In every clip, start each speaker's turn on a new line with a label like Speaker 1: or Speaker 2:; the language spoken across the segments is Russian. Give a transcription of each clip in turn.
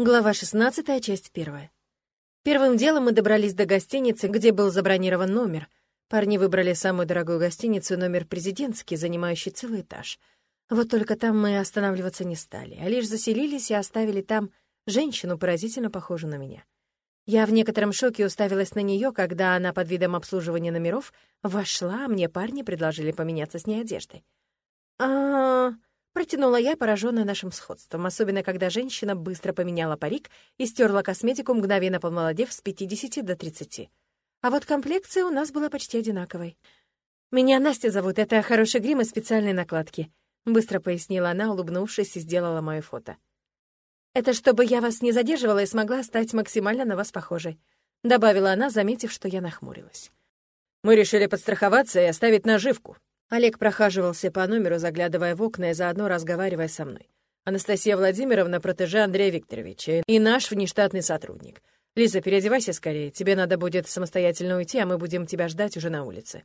Speaker 1: Глава 16, часть 1. Первым делом мы добрались до гостиницы, где был забронирован номер. Парни выбрали самую дорогую гостиницу, номер президентский, занимающий целый этаж. Вот только там мы останавливаться не стали, а лишь заселились и оставили там женщину, поразительно похожую на меня. Я в некотором шоке уставилась на нее, когда она под видом обслуживания номеров вошла, а мне парни предложили поменяться с ней одеждой. а Протянула я, пораженная нашим сходством, особенно когда женщина быстро поменяла парик и стерла косметику, мгновенно помолодев с 50 до 30. А вот комплекция у нас была почти одинаковой. «Меня Настя зовут, это хороший грим и специальные накладки», — быстро пояснила она, улыбнувшись, и сделала мое фото. «Это чтобы я вас не задерживала и смогла стать максимально на вас похожей», — добавила она, заметив, что я нахмурилась.
Speaker 2: «Мы решили подстраховаться и оставить наживку»,
Speaker 1: Олег прохаживался по номеру, заглядывая в окна и заодно разговаривая со мной. Анастасия Владимировна — протеже Андрея Викторовича и наш внештатный сотрудник. Лиза, переодевайся скорее, тебе надо будет самостоятельно уйти, а мы будем тебя ждать уже на улице.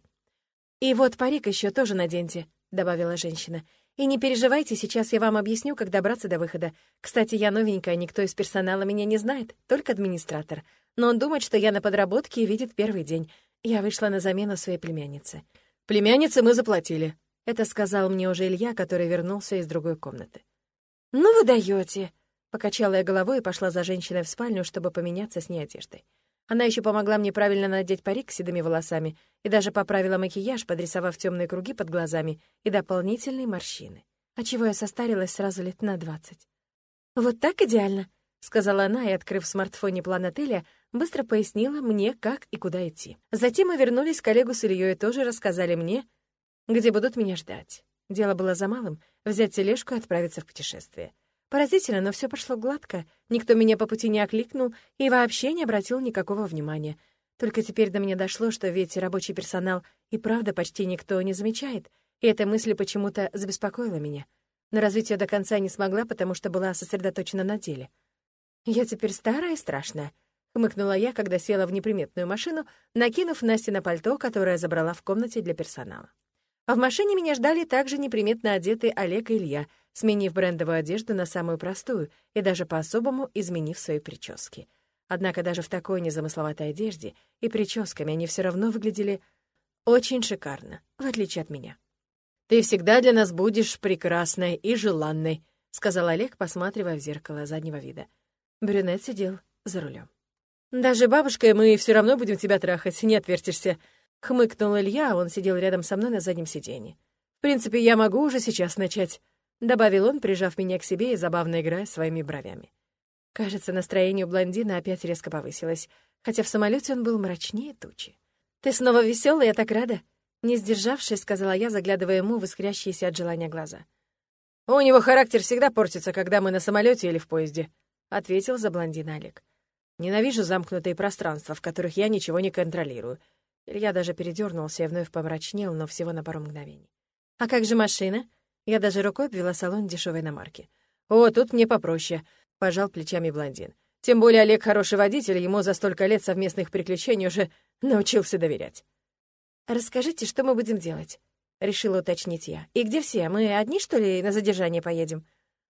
Speaker 1: «И вот парик еще тоже наденьте», — добавила женщина. «И не переживайте, сейчас я вам объясню, как добраться до выхода. Кстати, я новенькая, никто из персонала меня не знает, только администратор. Но он думает, что я на подработке и видит первый день. Я вышла на замену своей племяннице.
Speaker 2: Племяннице мы заплатили», —
Speaker 1: это сказал мне уже Илья, который вернулся из другой комнаты. «Ну вы даете!» — покачала я головой и пошла за женщиной в спальню, чтобы поменяться с ней одеждой. Она еще помогла мне правильно надеть парик с седыми волосами и даже поправила макияж, подрисовав темные круги под глазами и дополнительные морщины, отчего я состарилась сразу лет на двадцать. «Вот так идеально!» — сказала она и, открыв в смартфоне план отеля, быстро пояснила мне, как и куда идти. Затем мы вернулись к коллегу с Ильей и тоже рассказали мне, где будут меня ждать. Дело было за малым — взять тележку и отправиться в путешествие. Поразительно, но все пошло гладко, никто меня по пути не окликнул и вообще не обратил никакого внимания. Только теперь до меня дошло, что ведь рабочий персонал и правда почти никто не замечает, и эта мысль почему-то забеспокоила меня. Но развить ее до конца не смогла, потому что была сосредоточена на деле. Я теперь старая и страшная —— хмыкнула я, когда села в неприметную машину, накинув Насте на пальто, которое забрала в комнате для персонала. А в машине меня ждали также неприметно одетые Олег и Илья, сменив брендовую одежду на самую простую и даже по-особому изменив свои прически. Однако даже в такой незамысловатой одежде и прическами они все равно выглядели очень шикарно, в отличие от меня.
Speaker 2: «Ты всегда для нас будешь прекрасной и желанной», — сказал Олег, посматривая в зеркало заднего вида.
Speaker 1: Брюнет сидел за рулем.
Speaker 2: «Даже бабушкой мы все равно будем тебя трахать, не отвертишься», — хмыкнул Илья, а он сидел рядом со мной на заднем сиденье. «В принципе, я могу уже сейчас начать», — добавил он, прижав меня к себе и забавно играя своими бровями. Кажется, настроение у блондина опять резко повысилось, хотя в самолете он был мрачнее тучи. «Ты снова веселый, я так рада!» Не сдержавшись, сказала я, заглядывая ему в искрящиеся от желания глаза. «У него характер всегда портится, когда мы на самолете или в поезде», — ответил за блондина Олег. Ненавижу замкнутые пространства, в которых я ничего не контролирую. Илья даже передернулся и вновь помрачнел, но всего на пару мгновений.
Speaker 1: «А как же машина?» Я даже рукой обвела салон дешевой иномарки.
Speaker 2: «О, тут мне попроще», — пожал плечами блондин. «Тем более Олег хороший водитель, ему за столько лет совместных приключений уже научился доверять».
Speaker 1: «Расскажите, что мы будем делать?» — решила уточнить я. «И где все? Мы одни, что ли, на задержание поедем?»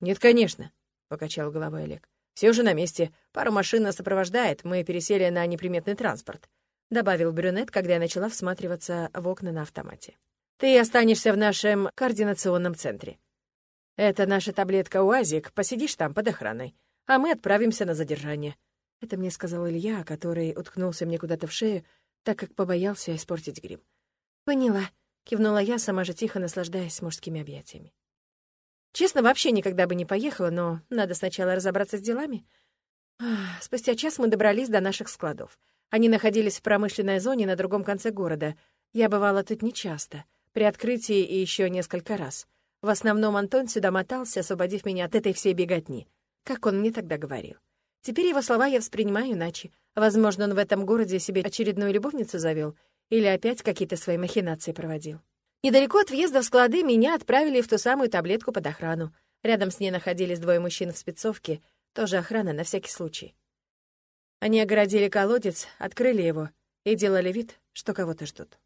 Speaker 2: «Нет, конечно», — покачал головой Олег. Все уже на месте. Пару машин нас сопровождает. Мы пересели на неприметный транспорт», — добавил брюнет, когда я начала всматриваться в окна на автомате. «Ты останешься в нашем координационном центре. Это наша таблетка УАЗик. Посидишь там под охраной. А мы отправимся на задержание».
Speaker 1: Это мне сказал Илья, который уткнулся мне куда-то в шею, так как побоялся испортить грим. «Поняла», — кивнула я, сама же тихо наслаждаясь мужскими объятиями. Честно, вообще никогда бы не поехала, но надо сначала разобраться с делами. Спустя час мы добрались до наших складов. Они находились в промышленной зоне на другом конце города. Я бывала тут нечасто, при открытии и еще несколько раз. В основном Антон сюда мотался, освободив меня от этой всей беготни. Как он мне тогда говорил. Теперь его слова я воспринимаю иначе. Возможно, он в этом городе себе очередную любовницу завел или опять какие-то свои махинации проводил. Недалеко от въезда в склады меня отправили в ту самую таблетку под охрану. Рядом с ней находились двое мужчин в спецовке, тоже охрана на всякий случай. Они огородили колодец, открыли его и делали вид, что кого-то ждут.